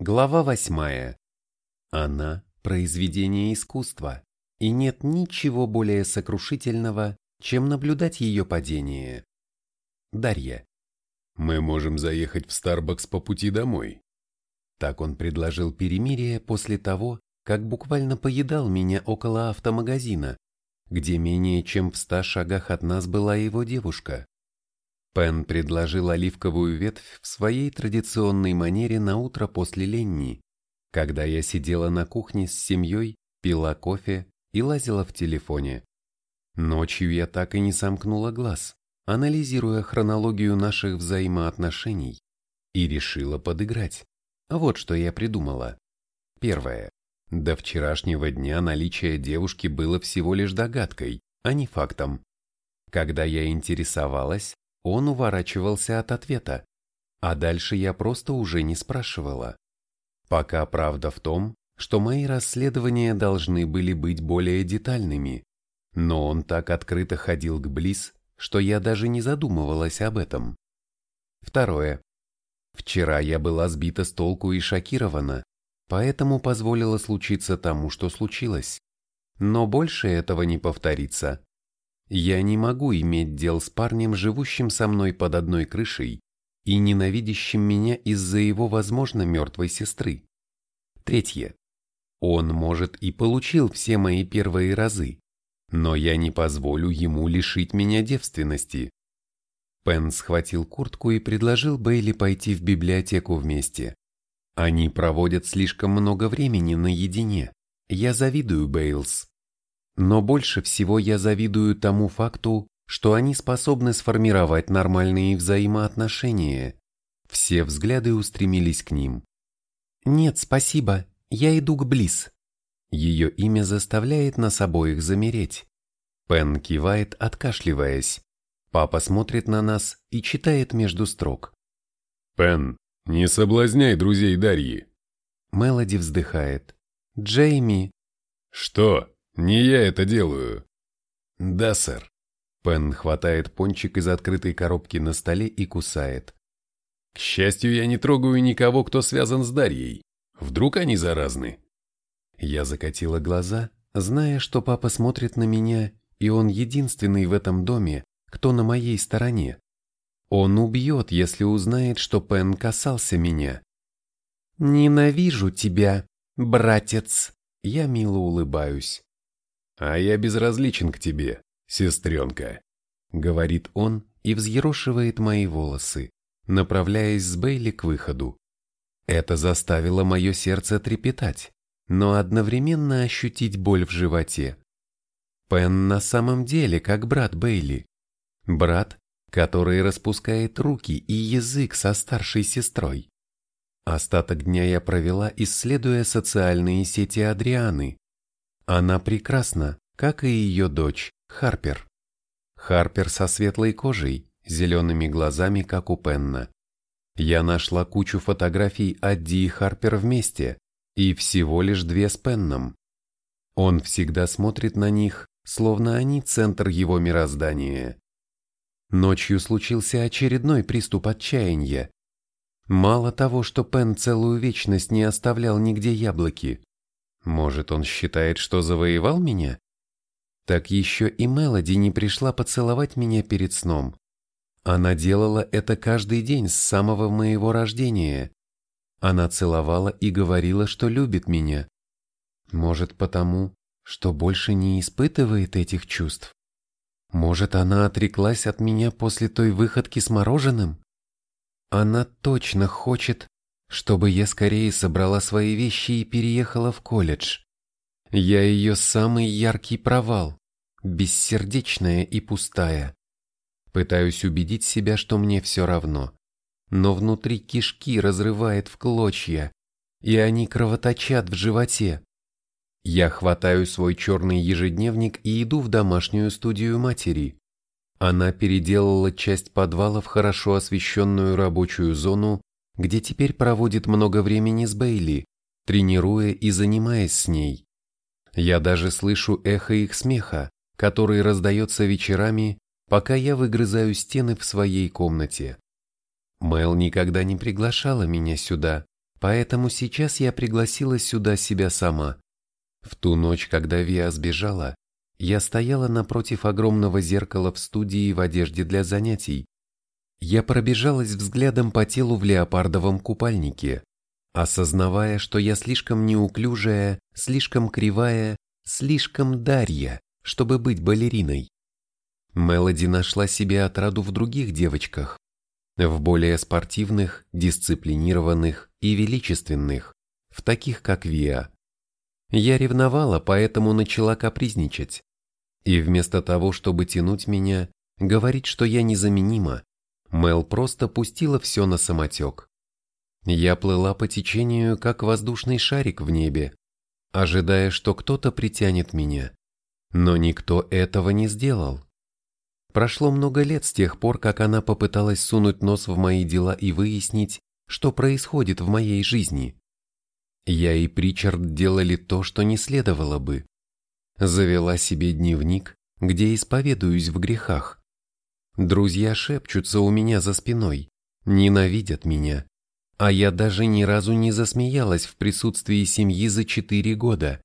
Глава восьмая. Она – произведение искусства, и нет ничего более сокрушительного, чем наблюдать ее падение. Дарья. Мы можем заехать в Старбакс по пути домой. Так он предложил перемирие после того, как буквально поедал меня около автомагазина, где менее чем в ста шагах от нас была его девушка. Пен предложил оливковую ветвь в своей традиционной манере на утро после Ленни, когда я сидела на кухне с семьей, пила кофе и лазила в телефоне. Ночью я так и не сомкнула глаз, анализируя хронологию наших взаимоотношений, и решила подыграть. Вот что я придумала. Первое. До вчерашнего дня наличие девушки было всего лишь догадкой, а не фактом. Когда я интересовалась, он уворачивался от ответа, а дальше я просто уже не спрашивала. Пока правда в том, что мои расследования должны были быть более детальными, но он так открыто ходил к Близ, что я даже не задумывалась об этом. Второе. Вчера я была сбита с толку и шокирована, поэтому позволила случиться тому, что случилось. Но больше этого не повторится. Я не могу иметь дел с парнем, живущим со мной под одной крышей и ненавидящим меня из-за его, возможно, мертвой сестры. Третье. Он, может, и получил все мои первые разы, но я не позволю ему лишить меня девственности. Пен схватил куртку и предложил Бейли пойти в библиотеку вместе. Они проводят слишком много времени наедине. Я завидую Бейлс. Но больше всего я завидую тому факту, что они способны сформировать нормальные взаимоотношения. Все взгляды устремились к ним. «Нет, спасибо, я иду к Близ». Ее имя заставляет нас обоих замереть. Пен кивает, откашливаясь. Папа смотрит на нас и читает между строк. «Пен, не соблазняй друзей Дарьи». Мелоди вздыхает. «Джейми». «Что?» Не я это делаю. Да, сэр. Пен хватает пончик из открытой коробки на столе и кусает. К счастью, я не трогаю никого, кто связан с Дарьей. Вдруг они заразны? Я закатила глаза, зная, что папа смотрит на меня, и он единственный в этом доме, кто на моей стороне. Он убьет, если узнает, что Пен касался меня. «Ненавижу тебя, братец!» Я мило улыбаюсь. «А я безразличен к тебе, сестренка», — говорит он и взъерошивает мои волосы, направляясь с Бейли к выходу. Это заставило мое сердце трепетать, но одновременно ощутить боль в животе. Пен на самом деле как брат Бейли. Брат, который распускает руки и язык со старшей сестрой. Остаток дня я провела, исследуя социальные сети Адрианы, она прекрасна, как и ее дочь, Харпер. Харпер со светлой кожей, зелеными глазами, как у Пенна. Я нашла кучу фотографий Адди и Харпер вместе, и всего лишь две с Пенном. Он всегда смотрит на них, словно они центр его мироздания. Ночью случился очередной приступ отчаяния. Мало того, что Пен целую вечность не оставлял нигде яблоки, может, он считает, что завоевал меня? Так еще и Мелоди не пришла поцеловать меня перед сном. Она делала это каждый день с самого моего рождения. Она целовала и говорила, что любит меня. Может, потому, что больше не испытывает этих чувств? Может, она отреклась от меня после той выходки с мороженым? Она точно хочет, чтобы я скорее собрала свои вещи и переехала в колледж. Я ее самый яркий провал, бессердечная и пустая. Пытаюсь убедить себя, что мне все равно, но внутри кишки разрывает в клочья, и они кровоточат в животе. Я хватаю свой черный ежедневник и иду в домашнюю студию матери. Она переделала часть подвала в хорошо освещенную рабочую зону где теперь проводит много времени с Бейли, тренируя и занимаясь с ней. Я даже слышу эхо их смеха, который раздается вечерами, пока я выгрызаю стены в своей комнате. Мэл никогда не приглашала меня сюда, Поэтому сейчас я пригласила сюда себя сама. В ту ночь, когда Виа сбежала, я стояла напротив огромного зеркала в студии в одежде для занятий. Я пробежалась взглядом по телу в леопардовом купальнике, осознавая, что я слишком неуклюжая, слишком кривая, слишком Дарья, чтобы быть балериной. Мелоди нашла себе отраду в других девочках, в более спортивных, дисциплинированных и величественных, в таких как Виа. Я ревновала, поэтому начала капризничать. И вместо того, чтобы тянуть меня, говорить, что я незаменима, Мел просто пустила все на самотек. Я плыла по течению, как воздушный шарик в небе, ожидая, что кто-то притянет меня. Но никто этого не сделал. Прошло много лет с тех пор, как она попыталась сунуть нос в мои дела и выяснить, что происходит в моей жизни. Я и Причард делали то, что не следовало бы. Завела себе дневник, где исповедуюсь в грехах. Друзья шепчутся у меня за спиной, ненавидят меня, а я даже ни разу не засмеялась в присутствии семьи за четыре года.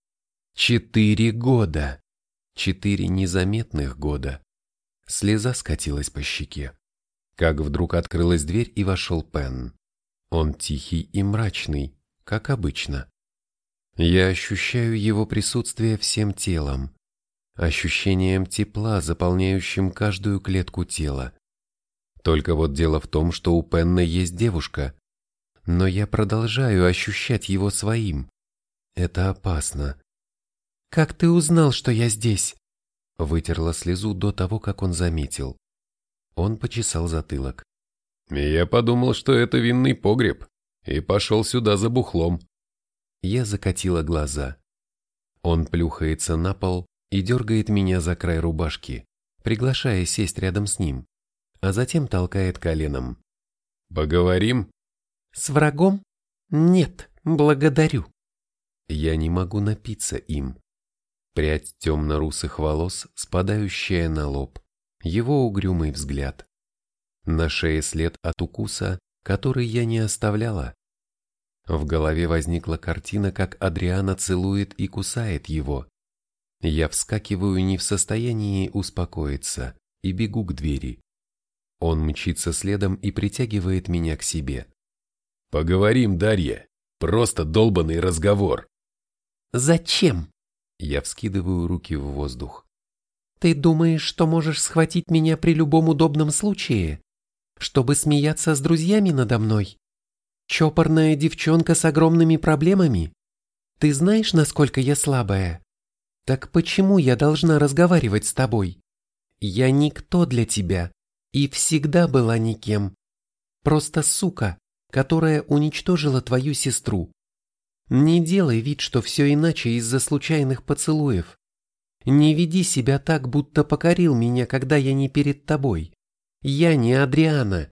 Четыре года! Четыре незаметных года. Слеза скатилась по щеке. Как вдруг открылась дверь и вошел Пен. Он тихий и мрачный, как обычно. Я ощущаю его присутствие всем телом, ощущением тепла, заполняющим каждую клетку тела. Только вот дело в том, что у Пенна есть девушка, но я продолжаю ощущать его своим. Это опасно. «Как ты узнал, что я здесь?» Вытерла слезу до того, как он заметил. Он почесал затылок. «Я подумал, что это винный погреб, и пошел сюда за бухлом». Я закатила глаза. Он плюхается на пол и дергает меня за край рубашки, приглашая сесть рядом с ним, а затем толкает коленом. «Поговорим?» «С врагом? Нет, благодарю». Я не могу напиться им. Прядь темно-русых волос, спадающая на лоб, его угрюмый взгляд. На шее след от укуса, который я не оставляла. В голове возникла картина, как Адриана целует и кусает его. Я вскакиваю не в состоянии успокоиться и бегу к двери. Он мчится следом и притягивает меня к себе. «Поговорим, Дарья. Просто долбанный разговор». «Зачем?» Я вскидываю руки в воздух. «Ты думаешь, что можешь схватить меня при любом удобном случае? Чтобы смеяться с друзьями надо мной? Чопорная девчонка с огромными проблемами? Ты знаешь, насколько я слабая? Так почему я должна разговаривать с тобой? Я никто для тебя и всегда была никем. Просто сука, которая уничтожила твою сестру. Не делай вид, что все иначе из-за случайных поцелуев. Не веди себя так, будто покорил меня, когда я не перед тобой. Я не Адриана.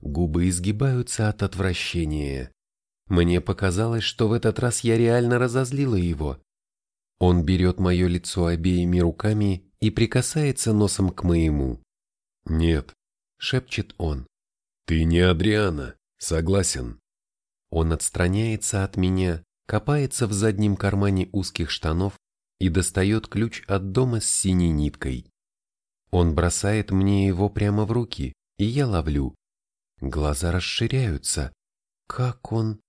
Губы изгибаются от отвращения. Мне показалось, что в этот раз я реально разозлила его. Он берет мое лицо обеими руками и прикасается носом к моему. «Нет», — шепчет он, — «ты не Адриана». Согласен. Он отстраняется от меня, копается в заднем кармане узких штанов и достает ключ от дома с синей ниткой. Он бросает мне его прямо в руки, и я ловлю. Глаза расширяются. Как он...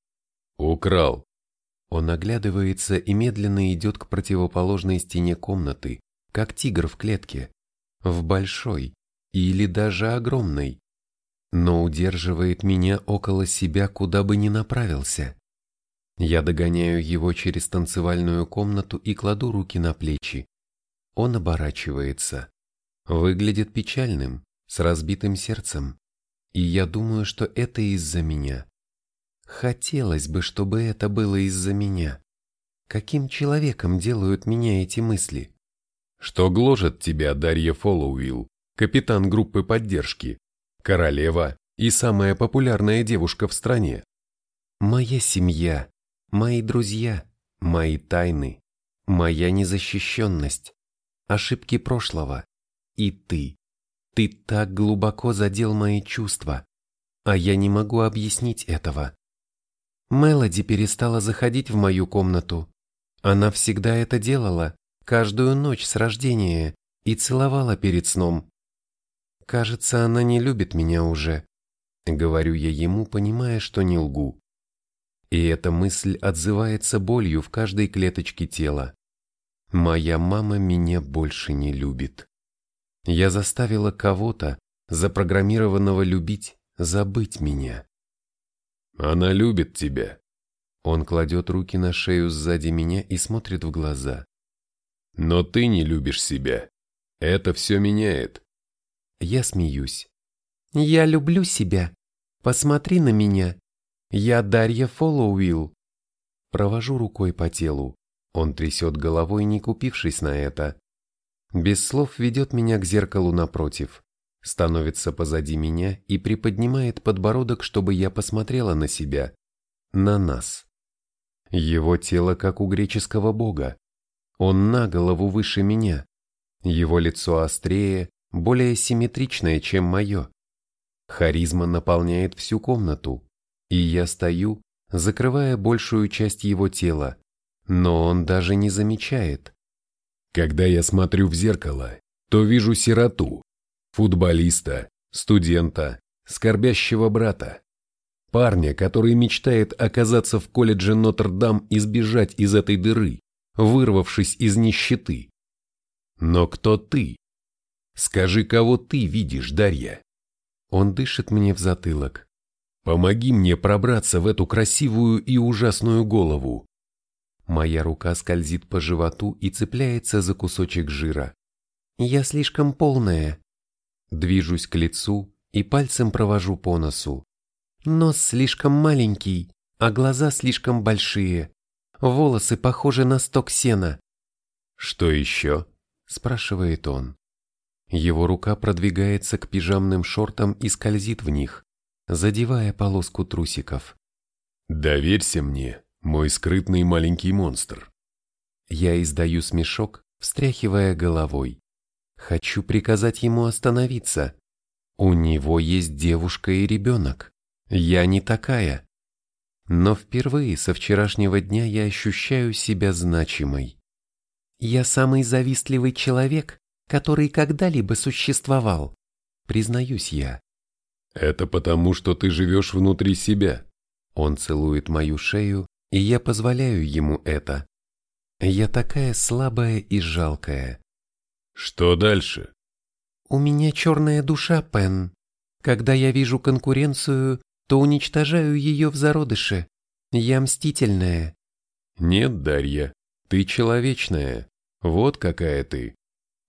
Украл. Он оглядывается и медленно идет к противоположной стене комнаты, как тигр в клетке. В большой или даже огромной но удерживает меня около себя, куда бы ни направился. Я догоняю его через танцевальную комнату и кладу руки на плечи. Он оборачивается. Выглядит печальным, с разбитым сердцем. И я думаю, что это из-за меня. Хотелось бы, чтобы это было из-за меня. Каким человеком делают меня эти мысли? Что гложет тебя, Дарья Фоллоуилл, капитан группы поддержки? королева и самая популярная девушка в стране. Моя семья, мои друзья, мои тайны, моя незащищенность, ошибки прошлого. И ты. Ты так глубоко задел мои чувства, а я не могу объяснить этого. Мелоди перестала заходить в мою комнату. Она всегда это делала, каждую ночь с рождения, и целовала перед сном. Кажется, она не любит меня уже. Говорю я ему, понимая, что не лгу. И эта мысль отзывается болью в каждой клеточке тела. Моя мама меня больше не любит. Я заставила кого-то, запрограммированного любить, забыть меня. Она любит тебя. Он кладет руки на шею сзади меня и смотрит в глаза. Но ты не любишь себя. Это все меняет. Я смеюсь. Я люблю себя. Посмотри на меня. Я Дарья Фоллоуилл. Провожу рукой по телу. Он трясет головой, не купившись на это. Без слов ведет меня к зеркалу напротив. Становится позади меня и приподнимает подбородок, чтобы я посмотрела на себя. На нас. Его тело как у греческого бога. Он на голову выше меня. Его лицо острее, более симметричное, чем мое. Харизма наполняет всю комнату, и я стою, закрывая большую часть его тела, но он даже не замечает. Когда я смотрю в зеркало, то вижу сироту, футболиста, студента, скорбящего брата, парня, который мечтает оказаться в колледже Нотр-Дам и сбежать из этой дыры, вырвавшись из нищеты. Но кто ты? Скажи, кого ты видишь, Дарья? Он дышит мне в затылок. Помоги мне пробраться в эту красивую и ужасную голову. Моя рука скользит по животу и цепляется за кусочек жира. Я слишком полная. Движусь к лицу и пальцем провожу по носу. Нос слишком маленький, а глаза слишком большие. Волосы похожи на сток сена. «Что еще?» – спрашивает он. Его рука продвигается к пижамным шортам и скользит в них задевая полоску трусиков. «Доверься мне, мой скрытный маленький монстр». Я издаю смешок, встряхивая головой. Хочу приказать ему остановиться. У него есть девушка и ребенок. Я не такая. Но впервые со вчерашнего дня я ощущаю себя значимой. Я самый завистливый человек, который когда-либо существовал, признаюсь я. Это потому, что ты живешь внутри себя. Он целует мою шею, и я позволяю ему это. Я такая слабая и жалкая. Что дальше? У меня черная душа, Пен. Когда я вижу конкуренцию, то уничтожаю ее в зародыше. Я мстительная. Нет, Дарья, ты человечная. Вот какая ты.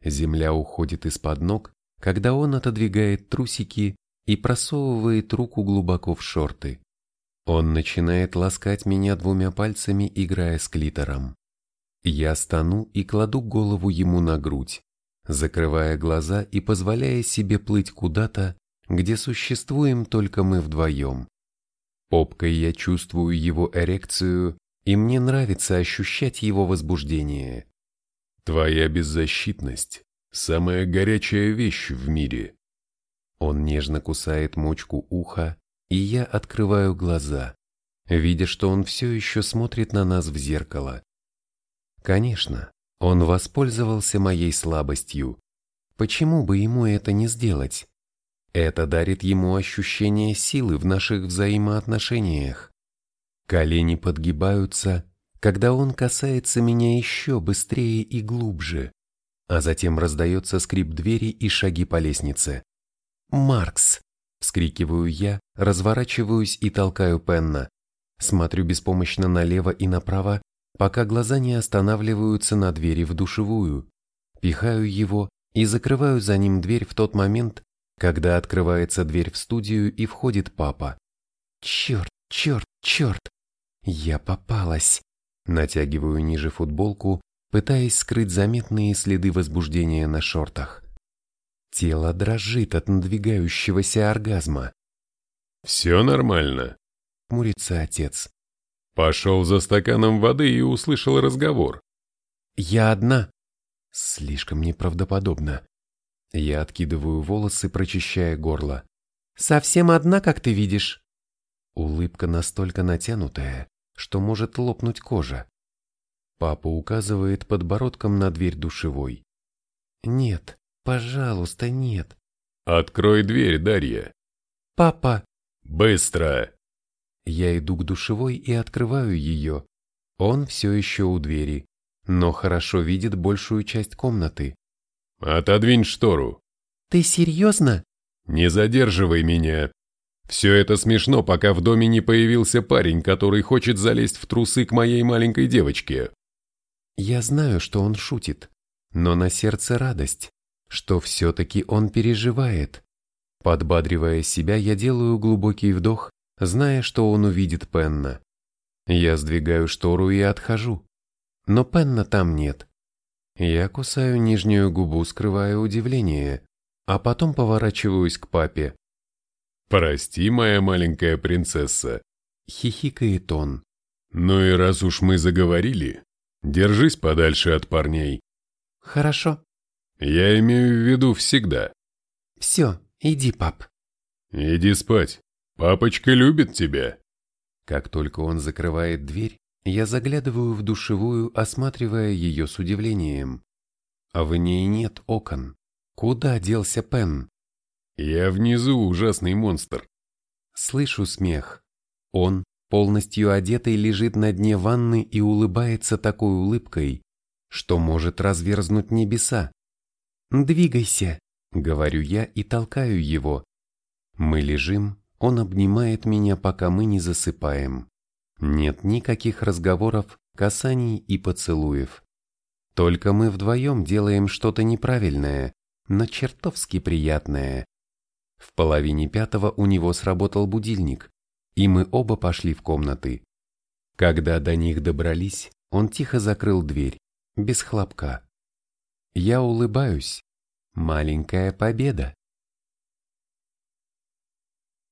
Земля уходит из-под ног, когда он отодвигает трусики и просовывает руку глубоко в шорты. Он начинает ласкать меня двумя пальцами, играя с клитором. Я стану и кладу голову ему на грудь, закрывая глаза и позволяя себе плыть куда-то, где существуем только мы вдвоем. Попкой я чувствую его эрекцию, и мне нравится ощущать его возбуждение. Твоя беззащитность – самая горячая вещь в мире. Он нежно кусает мочку уха, и я открываю глаза, видя, что он все еще смотрит на нас в зеркало. Конечно, он воспользовался моей слабостью. Почему бы ему это не сделать? Это дарит ему ощущение силы в наших взаимоотношениях. Колени подгибаются, когда он касается меня еще быстрее и глубже, а затем раздается скрип двери и шаги по лестнице. «Маркс!» – вскрикиваю я, разворачиваюсь и толкаю Пенна. Смотрю беспомощно налево и направо, пока глаза не останавливаются на двери в душевую. Пихаю его и закрываю за ним дверь в тот момент, когда открывается дверь в студию и входит папа. Черт, черт, черт! Я попалась. Натягиваю ниже футболку, пытаясь скрыть заметные следы возбуждения на шортах. Тело дрожит от надвигающегося оргазма. «Все нормально», — мурится отец. Пошел за стаканом воды и услышал разговор. «Я одна». Слишком неправдоподобно. Я откидываю волосы, прочищая горло. «Совсем одна, как ты видишь?» Улыбка настолько натянутая, что может лопнуть кожа. Папа указывает подбородком на дверь душевой. «Нет, пожалуйста, нет». «Открой дверь, Дарья». «Папа!» «Быстро!» Я иду к душевой и открываю ее. Он все еще у двери, но хорошо видит большую часть комнаты. «Отодвинь штору». «Ты серьезно?» «Не задерживай меня. Все это смешно, пока в доме не появился парень, который хочет залезть в трусы к моей маленькой девочке». Я знаю, что он шутит, но на сердце радость, что все-таки он переживает. Подбадривая себя, я делаю глубокий вдох, зная, что он увидит Пенна. Я сдвигаю штору и отхожу. Но Пенна там нет. Я кусаю нижнюю губу, скрывая удивление, а потом поворачиваюсь к папе. «Прости, моя маленькая принцесса», — хихикает он. «Ну и раз уж мы заговорили, держись подальше от парней». «Хорошо». «Я имею в виду всегда». «Все, иди, пап». «Иди спать. Папочка любит тебя». Как только он закрывает дверь, я заглядываю в душевую, осматривая ее с удивлением. А в ней нет окон. Куда делся Пен? Я внизу ужасный монстр. Слышу смех. Он, полностью одетый, лежит на дне ванны и улыбается такой улыбкой, что может разверзнуть небеса. «Двигайся», — говорю я и толкаю его. Мы лежим, он обнимает меня, пока мы не засыпаем. Нет никаких разговоров, касаний и поцелуев. Только мы вдвоем делаем что-то неправильное, но чертовски приятное. В половине пятого у него сработал будильник, и мы оба пошли в комнаты. Когда до них добрались, он тихо закрыл дверь, без хлопка. Я улыбаюсь. Маленькая победа.